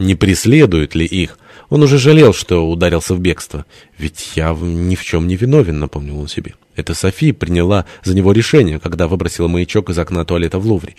Не преследуют ли их? Он уже жалел, что ударился в бегство. «Ведь я ни в чем не виновен», — напомнил он себе. Это Софи приняла за него решение, когда выбросила маячок из окна туалета в Лувре.